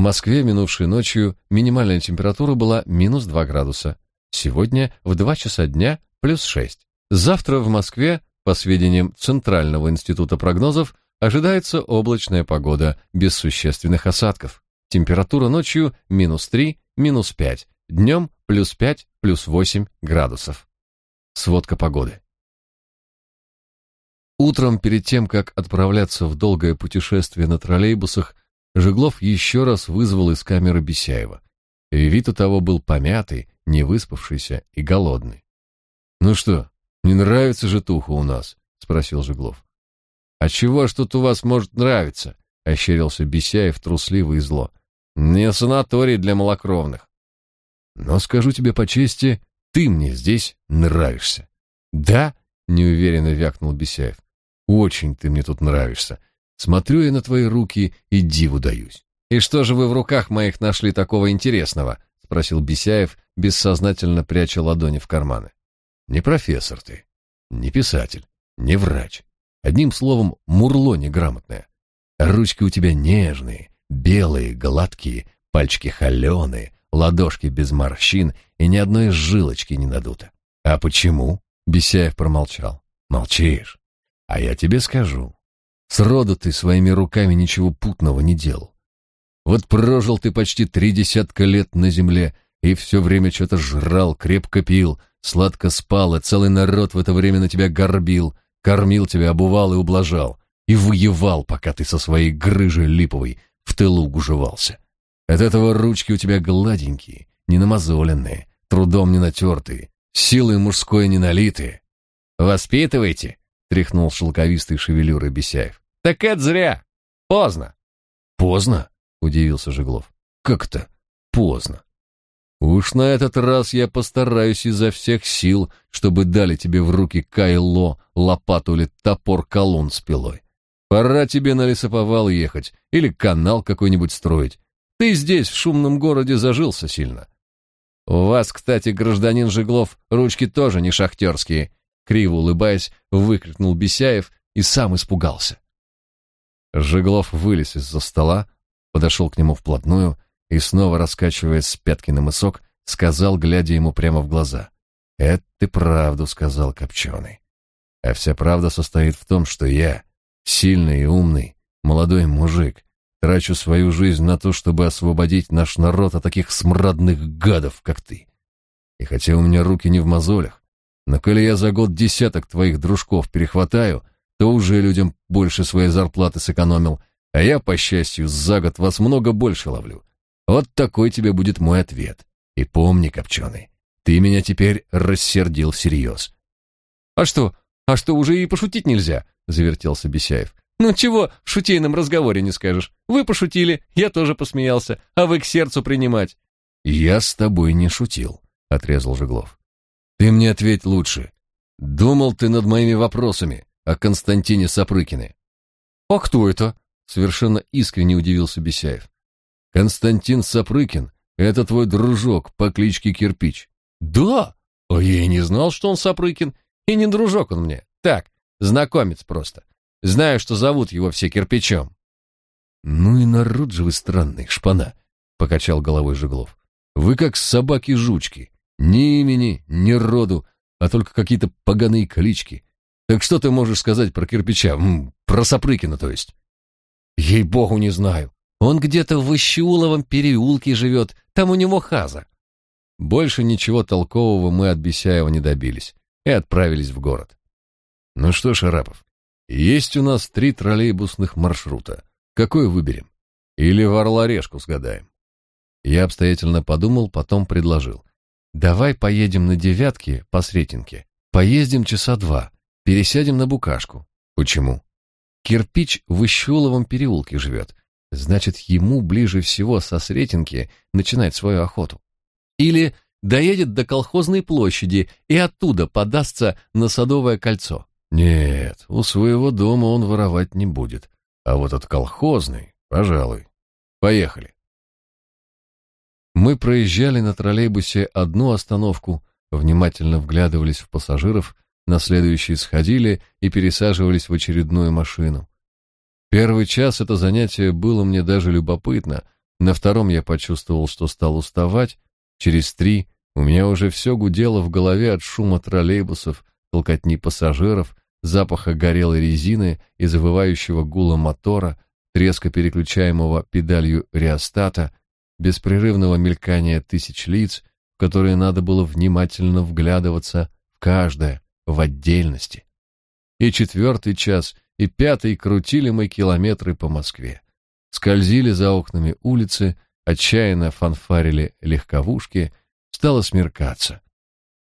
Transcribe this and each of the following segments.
Москве минувшей ночью минимальная температура была минус 2 градуса. Сегодня в 2 часа дня плюс 6. Завтра в Москве, по сведениям Центрального института прогнозов, ожидается облачная погода без существенных осадков. Температура ночью минус 3, минус 5, днем плюс 5, плюс 8 градусов. Сводка погоды. Утром, перед тем, как отправляться в долгое путешествие на троллейбусах, Жеглов еще раз вызвал из камеры Бесяева. И вид у того был помятый, невыспавшийся и голодный. «Ну что, не нравится же туха у нас?» — спросил Жеглов. «А чего ж тут у вас может нравиться?» — ощерился Бесяев трусливо и зло. «Не санаторий для малокровных». «Но скажу тебе по чести, ты мне здесь нравишься». «Да?» — неуверенно вякнул Бесяев. Очень ты мне тут нравишься. Смотрю я на твои руки и диву даюсь. И что же вы в руках моих нашли такого интересного? спросил Бесяев, бессознательно пряча ладони в карманы. Не профессор ты, не писатель, не врач. Одним словом, мурло неграмотное. Ручки у тебя нежные, белые, гладкие, пальчики холеные, ладошки без морщин и ни одной жилочки не надуто. А почему? Бесяев промолчал. Молчишь. А я тебе скажу, сроду ты своими руками ничего путного не делал. Вот прожил ты почти три десятка лет на земле и все время что-то жрал, крепко пил, сладко спал, и целый народ в это время на тебя горбил, кормил тебя, обувал и ублажал, и воевал, пока ты со своей грыжей липовой в тылу гужевался. От этого ручки у тебя гладенькие, не намазоленные, трудом не натертые, силой мужской не налитые. Воспитывайте, тряхнул шелковистой шевелюрой Бесяев. Так это зря. Поздно. Поздно? удивился Жеглов. Как то поздно? Уж на этот раз я постараюсь изо всех сил, чтобы дали тебе в руки кайло, лопату или топор колун с пилой. Пора тебе на лесоповал ехать или канал какой-нибудь строить. Ты здесь, в шумном городе, зажился сильно. У вас, кстати, гражданин Жеглов, ручки тоже не шахтерские криво улыбаясь, выкрикнул Бесяев и сам испугался. Жеглов вылез из-за стола, подошел к нему вплотную и, снова раскачиваясь с пятки на мысок, сказал, глядя ему прямо в глаза. «Это ты правду сказал, Копченый. А вся правда состоит в том, что я, сильный и умный, молодой мужик, трачу свою жизнь на то, чтобы освободить наш народ от таких смрадных гадов, как ты. И хотя у меня руки не в мозолях, но коли я за год десяток твоих дружков перехватаю, то уже людям больше своей зарплаты сэкономил, а я, по счастью, за год вас много больше ловлю. Вот такой тебе будет мой ответ. И помни, Копченый, ты меня теперь рассердил всерьез. — А что, а что, уже и пошутить нельзя? — завертелся Бесяев. — Ну чего в шутейном разговоре не скажешь? Вы пошутили, я тоже посмеялся, а вы к сердцу принимать. — Я с тобой не шутил, — отрезал Жеглов. Ты мне ответь лучше. Думал ты над моими вопросами о Константине Сапрыкине? А кто это? Совершенно искренне удивился Бесяев. Константин Сапрыкин — это твой дружок по кличке Кирпич. Да? А я и не знал, что он Сапрыкин. И не дружок он мне. Так, знакомец просто. Знаю, что зовут его все Кирпичом. Ну и народ же вы странный, шпана, — покачал головой Жеглов. Вы как собаки-жучки. Ни имени, ни роду, а только какие-то поганые клички. Так что ты можешь сказать про кирпича? Про Сапрыкина, то есть? Ей-богу, не знаю. Он где-то в Ищеуловом переулке живет, там у него хаза. Больше ничего толкового мы от Бесяева не добились и отправились в город. Ну что ж, Арапов, есть у нас три троллейбусных маршрута. Какой выберем? Или в Орла-Решку сгадаем? Я обстоятельно подумал, потом предложил. Давай поедем на девятке по Сретенке. Поездим часа два, пересядем на Букашку. Почему? Кирпич в Ищуловом переулке живет. Значит, ему ближе всего со Сретенки начинать свою охоту. Или доедет до колхозной площади и оттуда подастся на Садовое кольцо. Нет, у своего дома он воровать не будет. А вот от колхозной, пожалуй. Поехали. Мы проезжали на троллейбусе одну остановку, внимательно вглядывались в пассажиров, на следующий сходили и пересаживались в очередную машину. Первый час это занятие было мне даже любопытно, На втором я почувствовал, что стал уставать. Через три у меня уже все гудело в голове от шума троллейбусов, толкотни пассажиров, запаха горелой резины и завывающего гула мотора, треска переключаемого педалью реостата, беспрерывного мелькания тысяч лиц, в которые надо было внимательно вглядываться в каждое, в отдельности. И четвертый час, и пятый крутили мы километры по Москве. Скользили за окнами улицы, отчаянно фанфарили легковушки, стало смеркаться.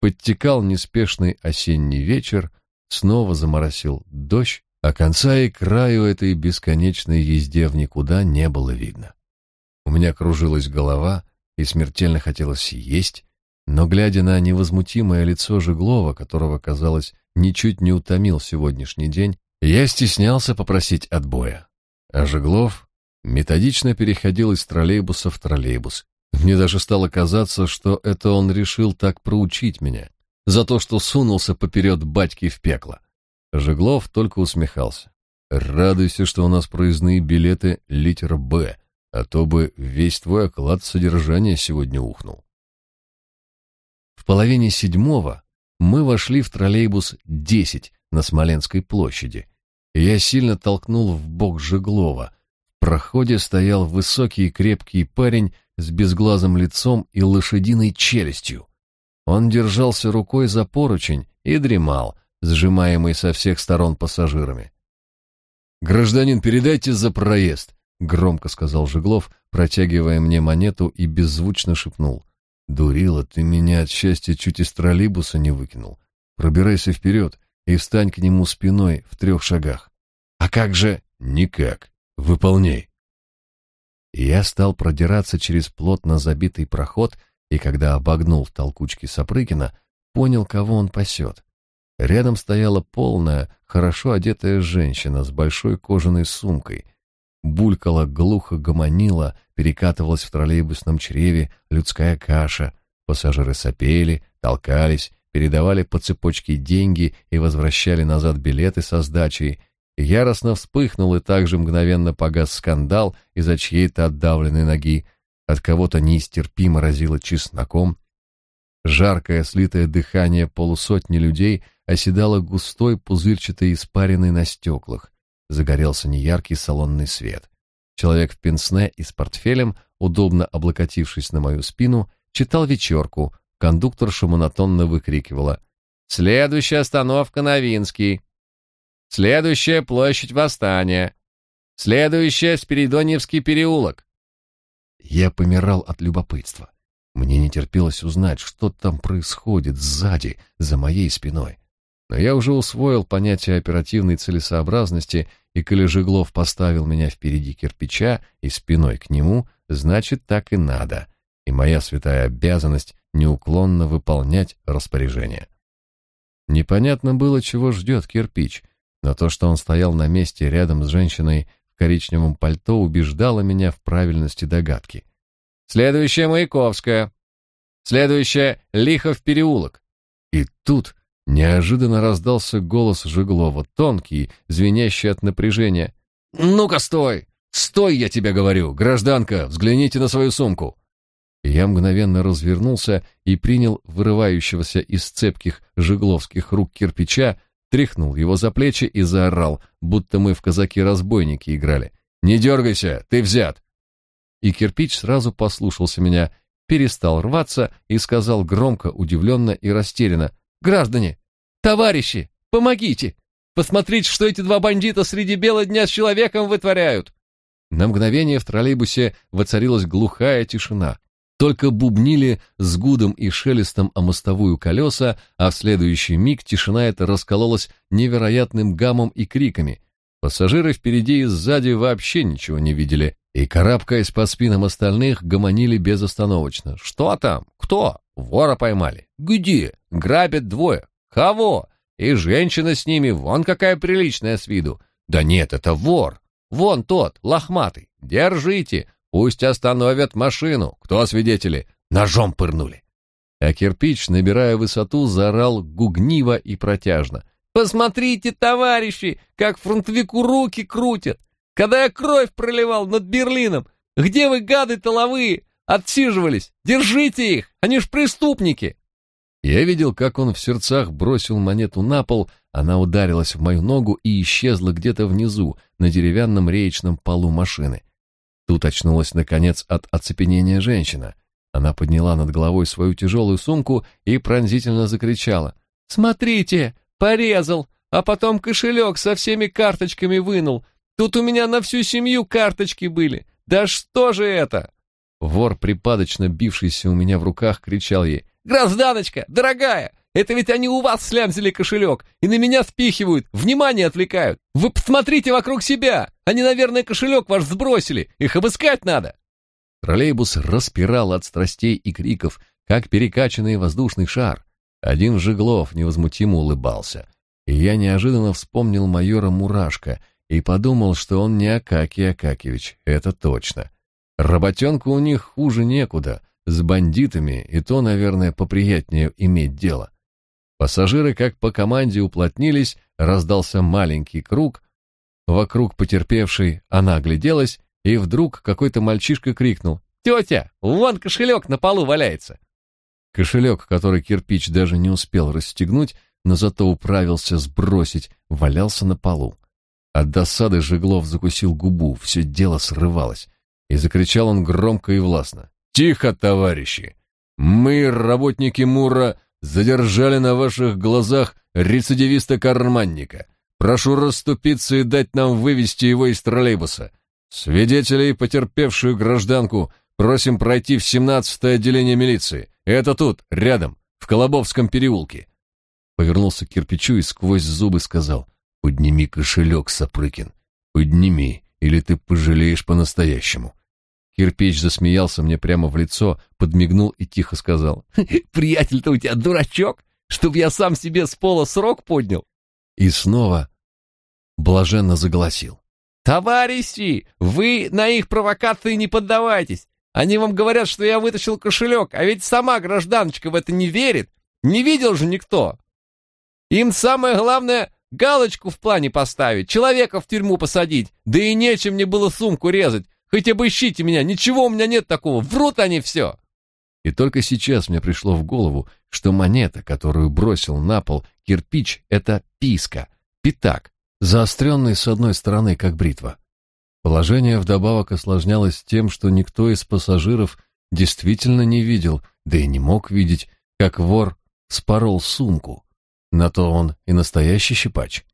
Подтекал неспешный осенний вечер, снова заморосил дождь, а конца и краю этой бесконечной езде в никуда не было видно. У меня кружилась голова и смертельно хотелось есть, но, глядя на невозмутимое лицо Жеглова, которого, казалось, ничуть не утомил сегодняшний день, я стеснялся попросить отбоя. А Жеглов методично переходил из троллейбуса в троллейбус. Мне даже стало казаться, что это он решил так проучить меня, за то, что сунулся поперед батьки в пекло. Жеглов только усмехался. «Радуйся, что у нас проездные билеты литера «Б», а то бы весь твой оклад содержания сегодня ухнул». В половине седьмого мы вошли в троллейбус 10 на Смоленской площади. Я сильно толкнул в бок Жеглова. В проходе стоял высокий и крепкий парень с безглазым лицом и лошадиной челюстью. Он держался рукой за поручень и дремал, сжимаемый со всех сторон пассажирами. «Гражданин, передайте за проезд», — громко сказал Жеглов, протягивая мне монету и беззвучно шепнул. «Дурила, ты меня от счастья чуть из троллейбуса не выкинул. Пробирайся вперед и встань к нему спиной в трех шагах. А как же...» «Никак. Выполняй». Я стал продираться через плотно забитый проход, и когда обогнул в толкучке Сапрыкина, понял, кого он пасет. Рядом стояла полная, хорошо одетая женщина с большой кожаной сумкой. Булькала, глухо гомонила, перекатывалась в троллейбусном чреве людская каша. Пассажиры сопели, толкались, передавали по цепочке деньги и возвращали назад билеты со сдачей. Яростно вспыхнул и также мгновенно погас скандал из-за чьей-то отдавленной ноги. От кого-то неистерпимо разило чесноком. Жаркое, слитое дыхание полусотни людей оседало густой пузырчатой испариной на стеклах. Загорелся неяркий салонный свет. Человек в пенсне и с портфелем, удобно облокотившись на мою спину, читал вечерку. Кондукторша монотонно выкрикивала «Следующая остановка Новинский! Следующая площадь Восстания! Следующая Спиридоньевский переулок!» Я помирал от любопытства. Мне не терпелось узнать, что там происходит сзади, за моей спиной. Но я уже усвоил понятие оперативной целесообразности, и коли Жеглов поставил меня впереди кирпича и спиной к нему, значит, так и надо, и моя святая обязанность неуклонно выполнять распоряжение. Непонятно было, чего ждет кирпич, но то, что он стоял на месте рядом с женщиной в коричневом пальто, убеждало меня в правильности догадки. «Следующая Маяковская. Следующая Лихов переулок». И тут Неожиданно раздался голос Жеглова, тонкий, звенящий от напряжения. «Ну-ка, стой! Стой, я тебе говорю! Гражданка, взгляните на свою сумку!» Я мгновенно развернулся и принял вырывающегося из цепких жегловских рук кирпича, тряхнул его за плечи и заорал, будто мы в казаки-разбойники играли. «Не дергайся, ты взят!» И кирпич сразу послушался меня, перестал рваться и сказал громко, удивленно и растерянно — Граждане, товарищи, помогите! Посмотрите, что эти два бандита среди бела дня с человеком вытворяют!» На мгновение в троллейбусе воцарилась глухая тишина. Только бубнили с гудом и шелестом о мостовую колеса, а в следующий миг тишина эта раскололась невероятным гамом и криками. Пассажиры впереди и сзади вообще ничего не видели, и, карабкаясь по спинам остальных, гомонили безостановочно. «Что там? Кто? Вора поймали? Где? Грабят двое. Кого? И женщина с ними, вон какая приличная с виду. Да нет, это вор. Вон тот, лохматый. Держите, пусть остановят машину. Кто свидетели? Ножом пырнули. А кирпич, набирая высоту, заорал гугниво и протяжно. «Посмотрите, товарищи, как фронтовику руки крутят! Когда я кровь проливал над Берлином, Где вы, гады толовые, отсиживались? Держите их! Они ж преступники!» Я видел, как он в сердцах бросил монету на пол, она ударилась в мою ногу и исчезла где-то внизу, на деревянном реечном полу машины. Тут очнулась, наконец, от оцепенения женщина. Она подняла над головой свою тяжелую сумку и пронзительно закричала. «Смотрите, порезал, а потом кошелек со всеми карточками вынул. Тут у меня на всю семью карточки были. Да что же это?» Вор, припадочно бившийся у меня в руках, кричал ей. «Гражданочка, дорогая, это ведь они у вас слямзили кошелек и на меня спихивают, внимание отвлекают. Вы посмотрите вокруг себя, они, наверное, кошелек ваш сбросили, их обыскать надо». Троллейбус распирал от страстей и криков, как перекачанный воздушный шар. Один Жиглов невозмутимо улыбался. И я неожиданно вспомнил майора Мурашко и подумал, что он не Акакий Акакевич, это точно. Работенка у них хуже некуда — с бандитами и то, наверное, поприятнее иметь дело. Пассажиры, как по команде, уплотнились, раздался маленький круг. Вокруг потерпевшей она огляделась, и вдруг какой-то мальчишка крикнул «Тетя, вон кошелек на полу валяется!» Кошелек, который кирпич даже не успел расстегнуть, но зато управился сбросить, валялся на полу. От досады Жеглов закусил губу, все дело срывалось, и закричал он громко и властно. Тихо, товарищи. Мы, работники Мура, задержали на ваших глазах рецидивиста-карманника. Прошу расступиться и дать нам вывести его из троллейбуса. Свидетелей, потерпевшую гражданку, просим пройти в 17-е отделение милиции. Это тут, рядом, в Колобовском переулке. Повернулся к кирпичу и сквозь зубы сказал, «Подними кошелек, Сапрыкин, подними, или ты пожалеешь по-настоящему». Кирпич засмеялся мне прямо в лицо, подмигнул и тихо сказал. «Приятель-то у тебя дурачок, чтоб я сам себе с пола срок поднял!» И снова блаженно заголосил. «Товарищи, вы на их провокации не поддавайтесь. Они вам говорят, что я вытащил кошелек, а ведь сама гражданочка в это не верит. Не видел же никто. Им самое главное галочку в плане поставить, человека в тюрьму посадить, да и нечем мне было сумку резать. Хоть обыщите меня, ничего у меня нет такого, врут они все!» И только сейчас мне пришло в голову, что монета, которую бросил на пол кирпич, это писка, пятак, заостренный с одной стороны, как бритва. Положение вдобавок осложнялось тем, что никто из пассажиров действительно не видел, да и не мог видеть, как вор спорол сумку. На то он и настоящий щипач.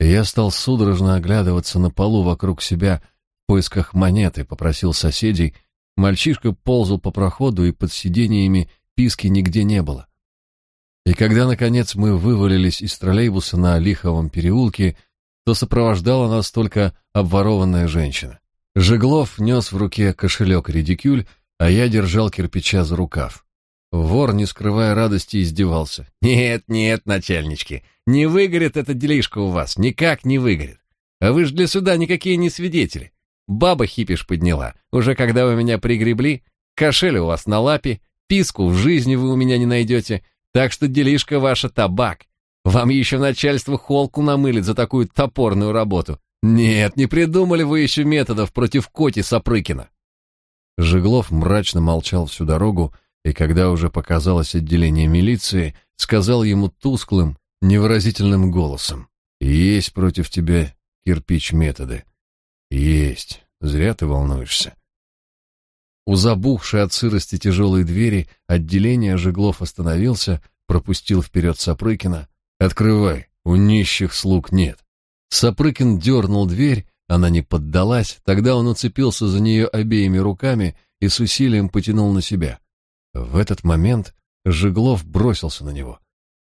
Я стал судорожно оглядываться на полу вокруг себя, в поисках монеты, попросил соседей. Мальчишка ползал по проходу, и под сидениями писки нигде не было. И когда, наконец, мы вывалились из троллейбуса на Лиховом переулке, то сопровождала нас только обворованная женщина. Жеглов нес в руке кошелек-редикюль, а я держал кирпича за рукав. Вор, не скрывая радости, издевался. «Нет, нет, начальнички, не выгорит эта делишка у вас, никак не выгорит. А вы ж для суда никакие не свидетели. Баба хипиш подняла. Уже когда вы меня пригребли, кошель у вас на лапе, писку в жизни вы у меня не найдете, так что делишка ваша табак. Вам еще начальство холку намылит за такую топорную работу. Нет, не придумали вы еще методов против Коти Сапрыкина. Жеглов мрачно молчал всю дорогу, и когда уже показалось отделение милиции, сказал ему тусклым, невыразительным голосом. «Есть против тебя, кирпич, методы. Есть. Зря ты волнуешься. У забухшей от сырости тяжелой двери отделения Жеглов остановился, пропустил вперед Сапрыкина. «Открывай, у нищих слуг нет». Сапрыкин дернул дверь, она не поддалась, тогда он уцепился за нее обеими руками и с усилием потянул на себя. В этот момент Жеглов бросился на него.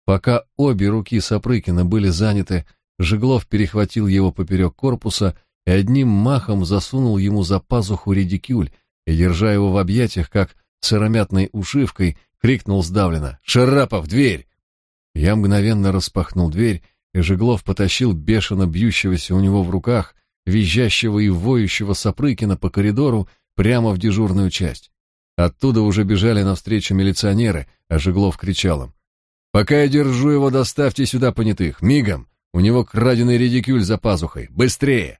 Пока обе руки Сапрыкина были заняты, Жеглов перехватил его поперек корпуса и одним махом засунул ему за пазуху редикюль и, держа его в объятиях, как сыромятной ушивкой, крикнул сдавленно «Шарапов, дверь!». Я мгновенно распахнул дверь, и Жеглов потащил бешено бьющегося у него в руках, визжащего и воющего Сапрыкина по коридору прямо в дежурную часть. Оттуда уже бежали навстречу милиционеры, а Жеглов кричал им. «Пока я держу его, доставьте сюда понятых, мигом! У него краденый редикюль за пазухой! Быстрее!»